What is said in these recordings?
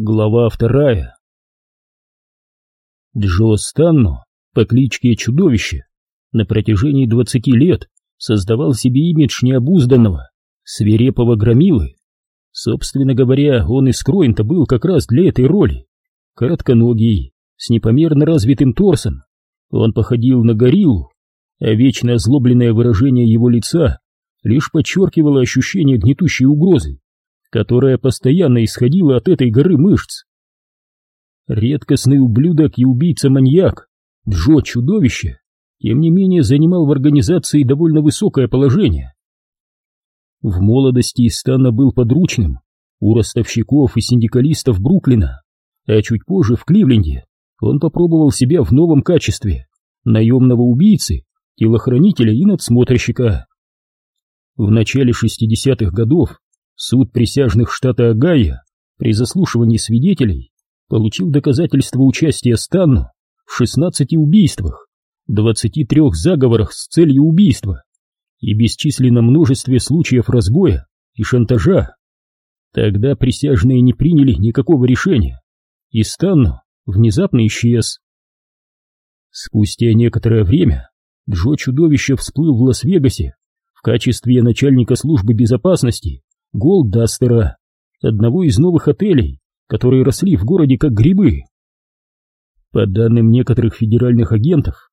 Глава вторая Джо Станно по кличке Чудовище на протяжении двадцати лет создавал себе имидж необузданного, свирепого громилы. Собственно говоря, он и скроен-то был как раз для этой роли. Коротконогий, с непомерно развитым торсом, он походил на гориллу, а вечно озлобленное выражение его лица лишь подчеркивало ощущение гнетущей угрозы которая постоянно исходила от этой горы мышц. Редкостный ублюдок и убийца-маньяк, Джо Чудовище, тем не менее занимал в организации довольно высокое положение. В молодости Стана был подручным у ростовщиков и синдикалистов Бруклина, а чуть позже в Кливленде он попробовал себя в новом качестве наемного убийцы, телохранителя и надсмотрщика. В начале 60-х годов Суд присяжных штата Огайо при заслушивании свидетелей получил доказательства участия Станну в 16 убийствах, 23 заговорах с целью убийства и бесчисленном множестве случаев разбоя и шантажа. Тогда присяжные не приняли никакого решения, и Станну внезапно исчез. Спустя некоторое время Джо Чудовище всплыл в Лас-Вегасе в качестве начальника службы безопасности Голдастера, одного из новых отелей, которые росли в городе как грибы. По данным некоторых федеральных агентов,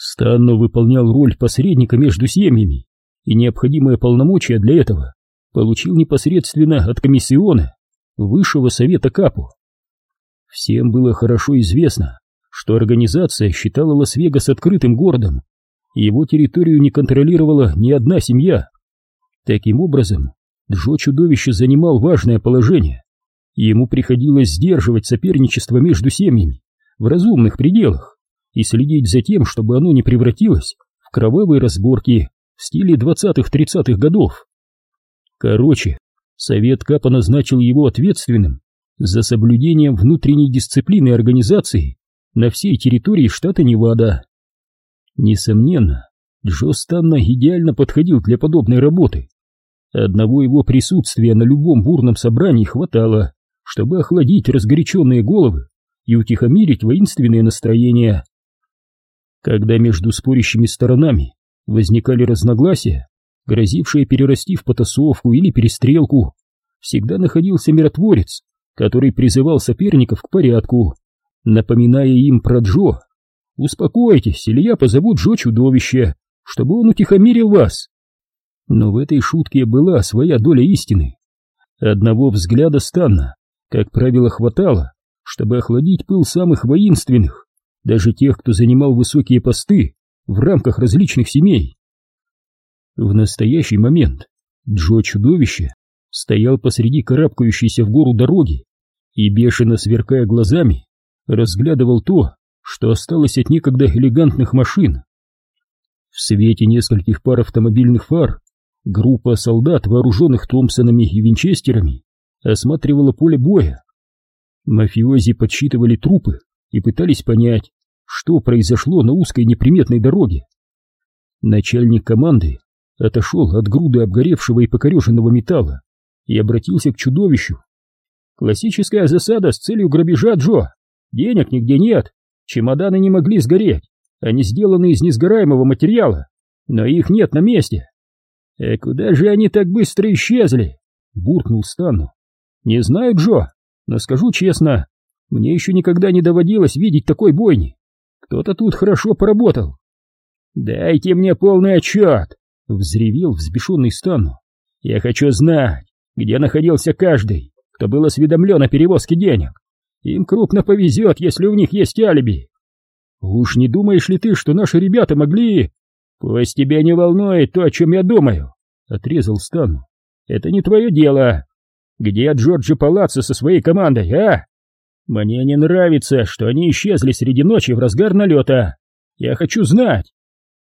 Станно выполнял роль посредника между семьями, и необходимые полномочия для этого получил непосредственно от комиссиона Высшего Совета Капу. Всем было хорошо известно, что организация считала Лас-Вегас открытым городом, и его территорию не контролировала ни одна семья. Таким образом, Джо-чудовище занимал важное положение, ему приходилось сдерживать соперничество между семьями в разумных пределах и следить за тем, чтобы оно не превратилось в кровавые разборки в стиле 20-30-х годов. Короче, Совет Капа назначил его ответственным за соблюдением внутренней дисциплины организации на всей территории штата Невада. Несомненно, Джо Станна идеально подходил для подобной работы. Одного его присутствия на любом бурном собрании хватало, чтобы охладить разгоряченные головы и утихомирить воинственные настроения. Когда между спорящими сторонами возникали разногласия, грозившие перерасти в потасовку или перестрелку, всегда находился миротворец, который призывал соперников к порядку, напоминая им про Джо. «Успокойтесь, или я позову Джо чудовище, чтобы он утихомирил вас». Но в этой шутке была своя доля истины. Одного взгляда Станна, как правило, хватало, чтобы охладить пыл самых воинственных, даже тех, кто занимал высокие посты в рамках различных семей. В настоящий момент Джо Чудовище стоял посреди карабкающейся в гору дороги и, бешено сверкая глазами, разглядывал то, что осталось от некогда элегантных машин. В свете нескольких пар автомобильных фар Группа солдат, вооруженных Томпсонами и Винчестерами, осматривала поле боя. Мафиози подсчитывали трупы и пытались понять, что произошло на узкой неприметной дороге. Начальник команды отошел от груды обгоревшего и покореженного металла и обратился к чудовищу. «Классическая засада с целью грабежа, Джо! Денег нигде нет, чемоданы не могли сгореть, они сделаны из несгораемого материала, но их нет на месте. «Э, куда же они так быстро исчезли?» — буркнул Стану. «Не знаю, Джо, но скажу честно, мне еще никогда не доводилось видеть такой бойни. Кто-то тут хорошо поработал». «Дайте мне полный отчет!» — взревел взбешенный Стану. «Я хочу знать, где находился каждый, кто был осведомлен о перевозке денег. Им крупно повезет, если у них есть алиби. Уж не думаешь ли ты, что наши ребята могли...» «Пусть тебя не волнует то, о чем я думаю», — отрезал Стану. «Это не твое дело. Где Джорджи Палаццо со своей командой, а? Мне не нравится, что они исчезли среди ночи в разгар налета. Я хочу знать».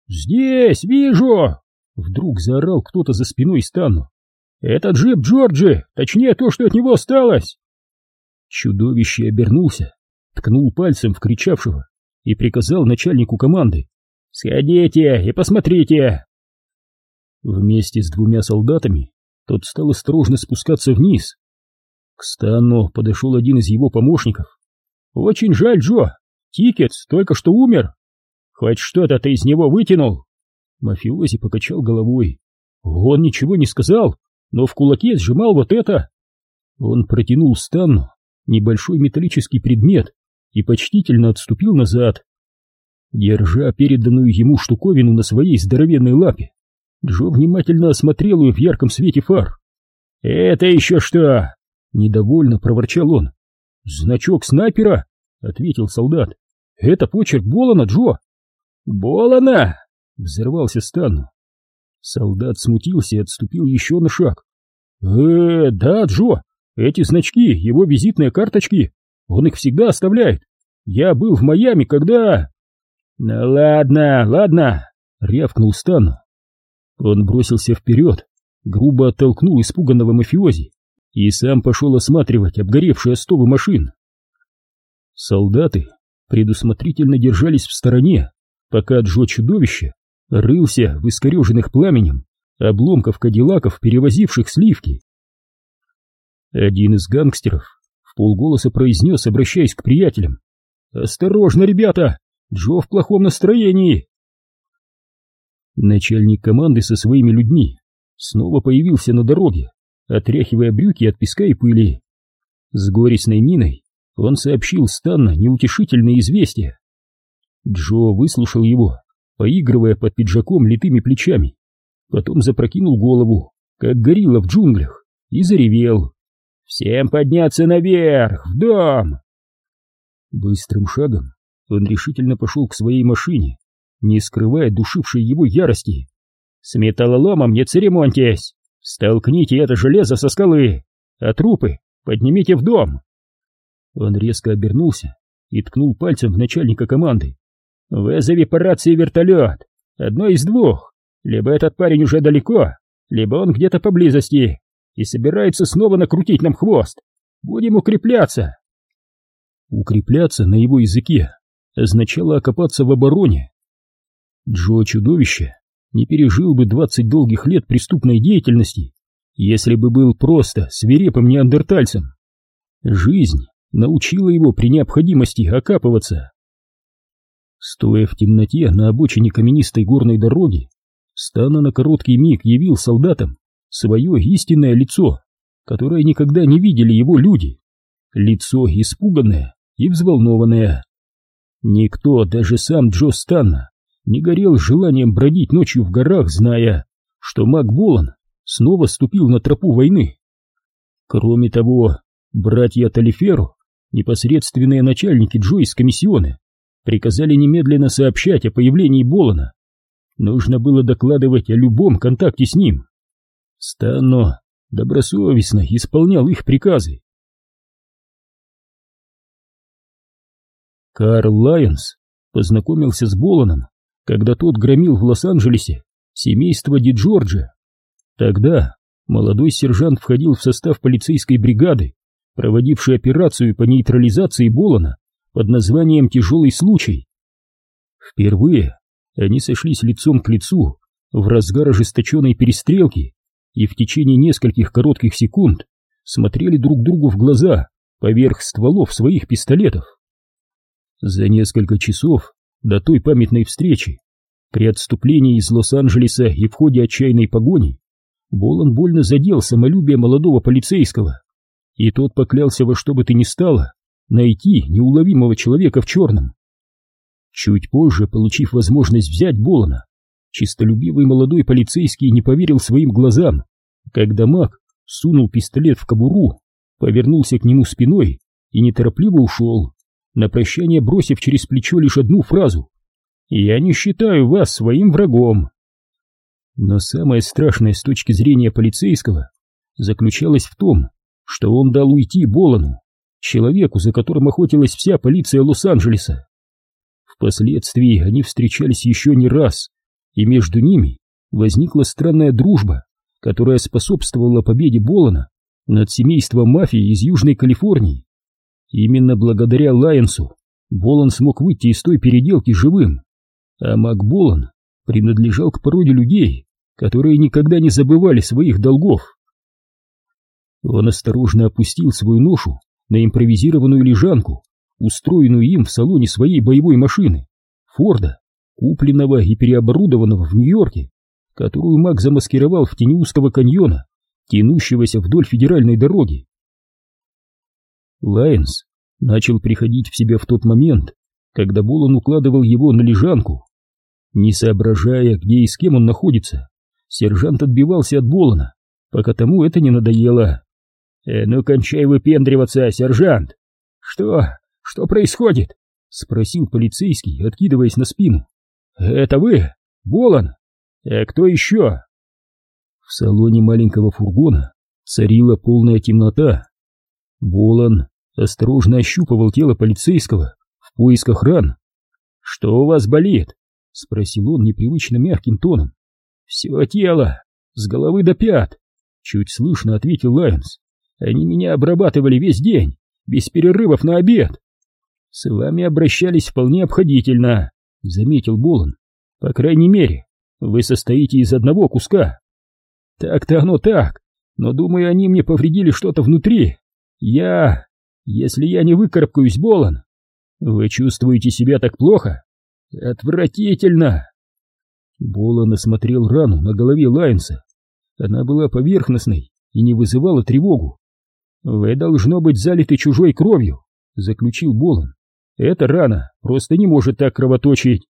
«Здесь, вижу!» — вдруг заорал кто-то за спиной Стану. «Это джип Джорджи, точнее то, что от него осталось!» Чудовище обернулся, ткнул пальцем в кричавшего и приказал начальнику команды «Сходите и посмотрите!» Вместе с двумя солдатами тот стал осторожно спускаться вниз. К Стану подошел один из его помощников. «Очень жаль, Джо. Тикетс только что умер. Хоть что-то ты из него вытянул?» Мафиози покачал головой. «Он ничего не сказал, но в кулаке сжимал вот это». Он протянул Стану небольшой металлический предмет и почтительно отступил назад. Держа переданную ему штуковину на своей здоровенной лапе, Джо внимательно осмотрел ее в ярком свете фар. «Это еще что?» — недовольно проворчал он. «Значок снайпера?» — ответил солдат. «Это почерк Болана, Джо!» «Болана!» — взорвался Стан. Солдат смутился и отступил еще на шаг. «Э, да, Джо, эти значки, его визитные карточки, он их всегда оставляет. Я был в Майами, когда...» «Ну ладно, ладно», — рявкнул Стан. Он бросился вперед, грубо оттолкнул испуганного мафиози и сам пошел осматривать обгоревшие остовы машин. Солдаты предусмотрительно держались в стороне, пока Джо-чудовище рылся в искореженных пламенем обломков кадиллаков, перевозивших сливки. Один из гангстеров в полголоса произнес, обращаясь к приятелям. «Осторожно, ребята! Джо в плохом настроении!» Начальник команды со своими людьми снова появился на дороге, отряхивая брюки от песка и пыли. С горестной миной он сообщил Станна неутешительное известие. Джо выслушал его, поигрывая под пиджаком литыми плечами, потом запрокинул голову, как горилла в джунглях, и заревел. «Всем подняться наверх, в дом!» Быстрым шагом он решительно пошел к своей машине, не скрывая душившей его ярости. «С металлоломом не церемоньтесь! Столкните это железо со скалы, а трупы поднимите в дом!» Он резко обернулся и ткнул пальцем в начальника команды. «Вызови по рации вертолет! Одно из двух! Либо этот парень уже далеко, либо он где-то поблизости и собирается снова накрутить нам хвост! Будем укрепляться!» Укрепляться на его языке означало окопаться в обороне. Джо Чудовище не пережил бы двадцать долгих лет преступной деятельности, если бы был просто свирепым неандертальцем. Жизнь научила его при необходимости окапываться. Стоя в темноте на обочине каменистой горной дороги, Стана на короткий миг явил солдатам свое истинное лицо, которое никогда не видели его люди. Лицо испуганное и взволнованное. Никто, даже сам Джо Станна, не горел желанием бродить ночью в горах, зная, что Мак Болан снова ступил на тропу войны. Кроме того, братья Талиферу, непосредственные начальники Джо из комиссионы, приказали немедленно сообщать о появлении Болана. Нужно было докладывать о любом контакте с ним. Станно добросовестно исполнял их приказы. Карл Лайонс познакомился с Боланом когда тот громил в Лос-Анджелесе семейство Ди Джорджа. Тогда молодой сержант входил в состав полицейской бригады, проводившей операцию по нейтрализации Болона под названием «Тяжелый случай». Впервые они сошлись лицом к лицу в разгар ожесточенной перестрелки и в течение нескольких коротких секунд смотрели друг другу в глаза поверх стволов своих пистолетов. За несколько часов до той памятной встречи. При отступлении из Лос-Анджелеса и в ходе отчаянной погони Болон больно задел самолюбие молодого полицейского, и тот поклялся во что бы то ни стало найти неуловимого человека в черном. Чуть позже, получив возможность взять Болона, чистолюбивый молодой полицейский не поверил своим глазам, когда маг сунул пистолет в кобуру, повернулся к нему спиной и неторопливо ушел на прощание бросив через плечо лишь одну фразу «Я не считаю вас своим врагом». Но самое страшное с точки зрения полицейского заключалось в том, что он дал уйти Болону, человеку, за которым охотилась вся полиция Лос-Анджелеса. Впоследствии они встречались еще не раз, и между ними возникла странная дружба, которая способствовала победе Болона над семейством мафии из Южной Калифорнии. Именно благодаря Лайенсу Болон смог выйти из той переделки живым, а Мак Болон принадлежал к породе людей, которые никогда не забывали своих долгов. Он осторожно опустил свою ношу на импровизированную лежанку, устроенную им в салоне своей боевой машины, Форда, купленного и переоборудованного в Нью-Йорке, которую Мак замаскировал в тени узкого каньона, тянущегося вдоль федеральной дороги. Лайнс начал приходить в себя в тот момент, когда Болон укладывал его на лежанку. Не соображая, где и с кем он находится, сержант отбивался от Болона, пока тому это не надоело. «Э, ну кончай выпендриваться, сержант!» «Что? Что происходит?» — спросил полицейский, откидываясь на спину. «Это вы? Болон? А кто еще?» В салоне маленького фургона царила полная темнота. Болон осторожно ощупывал тело полицейского в поисках ран. «Что у вас болит?» — спросил он непривычно мягким тоном. «Все тело, с головы до пят», — чуть слышно ответил Лайнс. «Они меня обрабатывали весь день, без перерывов на обед». «С вами обращались вполне обходительно», — заметил Болон. «По крайней мере, вы состоите из одного куска». «Так-то оно так, но, думаю, они мне повредили что-то внутри. Я... Если я не выкарабкаюсь, Болон, вы чувствуете себя так плохо? Отвратительно!» Болон осмотрел рану на голове Лайнса. Она была поверхностной и не вызывала тревогу. «Вы, должно быть, залиты чужой кровью», — заключил Болон. «Эта рана просто не может так кровоточить».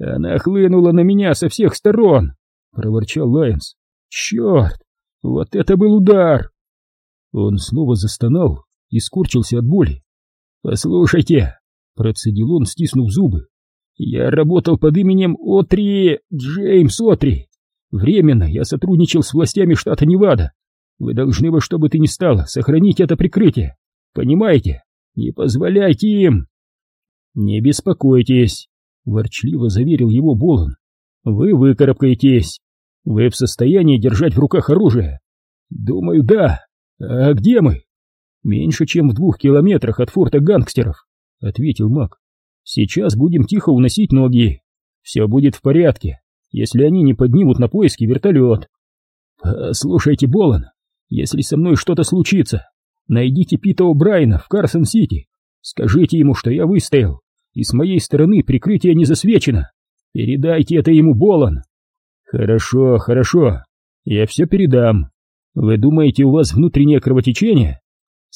«Она хлынула на меня со всех сторон», — проворчал Лайнс. «Черт! Вот это был удар!» Он снова застонал и скорчился от боли. «Послушайте», — процедил он, стиснув зубы, — «я работал под именем Отри... Джеймс Отри. Временно я сотрудничал с властями штата Невада. Вы должны во что бы ты ни стало сохранить это прикрытие. Понимаете? Не позволяйте им!» «Не беспокойтесь», — ворчливо заверил его Болон. «Вы выкарабкаетесь. Вы в состоянии держать в руках оружие?» «Думаю, да. А где мы?» «Меньше, чем в двух километрах от форта гангстеров», — ответил Мак. «Сейчас будем тихо уносить ноги. Все будет в порядке, если они не поднимут на поиски вертолет». «Слушайте, Болан, если со мной что-то случится, найдите Пита О'Брайена в Карсон-Сити. Скажите ему, что я выстоял, и с моей стороны прикрытие не засвечено. Передайте это ему, Болан». «Хорошо, хорошо, я все передам. Вы думаете, у вас внутреннее кровотечение?»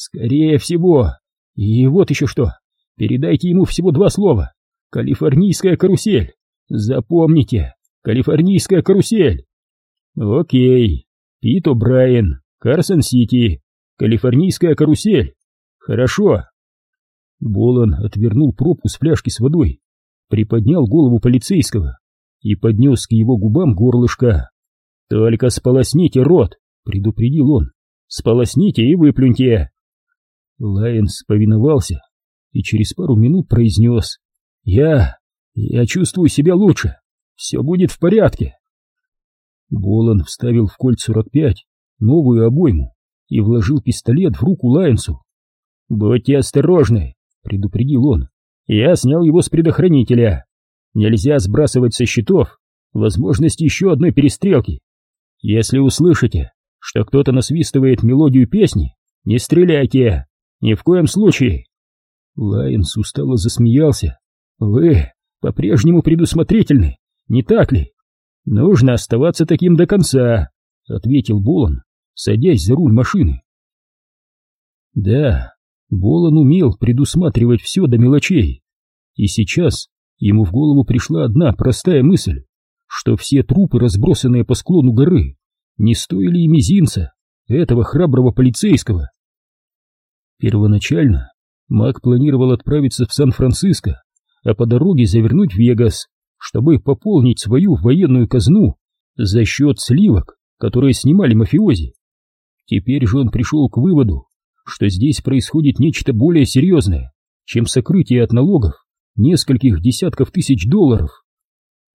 Скорее всего. И вот еще что. Передайте ему всего два слова. Калифорнийская карусель. Запомните. Калифорнийская карусель. Окей. Пит О'Брайен. Карсон-Сити. Калифорнийская карусель. Хорошо. Болон отвернул пробку с фляжки с водой, приподнял голову полицейского и поднес к его губам горлышко. «Только сполосните рот», — предупредил он. «Сполосните и выплюньте». Лайенс повиновался и через пару минут произнес «Я... я чувствую себя лучше, все будет в порядке». Болон вставил в кольт 45 новую обойму и вложил пистолет в руку Лайенсу. «Будьте осторожны», — предупредил он. «Я снял его с предохранителя. Нельзя сбрасывать со счетов возможность еще одной перестрелки. Если услышите, что кто-то насвистывает мелодию песни, не стреляйте. Ни в коем случае. Лайнс устало засмеялся. Вы по-прежнему предусмотрительны, не так ли? Нужно оставаться таким до конца, ответил Болон, садясь за руль машины. Да, Болон умел предусматривать все до мелочей. И сейчас ему в голову пришла одна простая мысль, что все трупы, разбросанные по склону горы, не стоили и мизинца этого храброго полицейского. Первоначально Мак планировал отправиться в Сан-Франциско, а по дороге завернуть в Вегас, чтобы пополнить свою военную казну за счет сливок, которые снимали мафиози. Теперь же он пришел к выводу, что здесь происходит нечто более серьезное, чем сокрытие от налогов нескольких десятков тысяч долларов.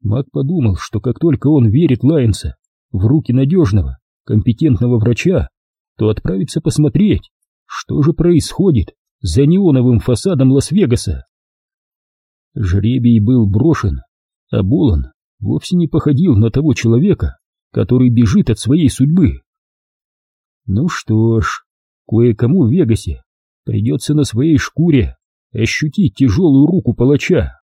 Мак подумал, что как только он верит Лайнса в руки надежного, компетентного врача, то отправится посмотреть, что же происходит за неоновым фасадом Лас-Вегаса? Жребий был брошен, а Болон вовсе не походил на того человека, который бежит от своей судьбы. Ну что ж, Кое-кому в Вегасе придется на своей шкуре ощутить тяжелую руку палача.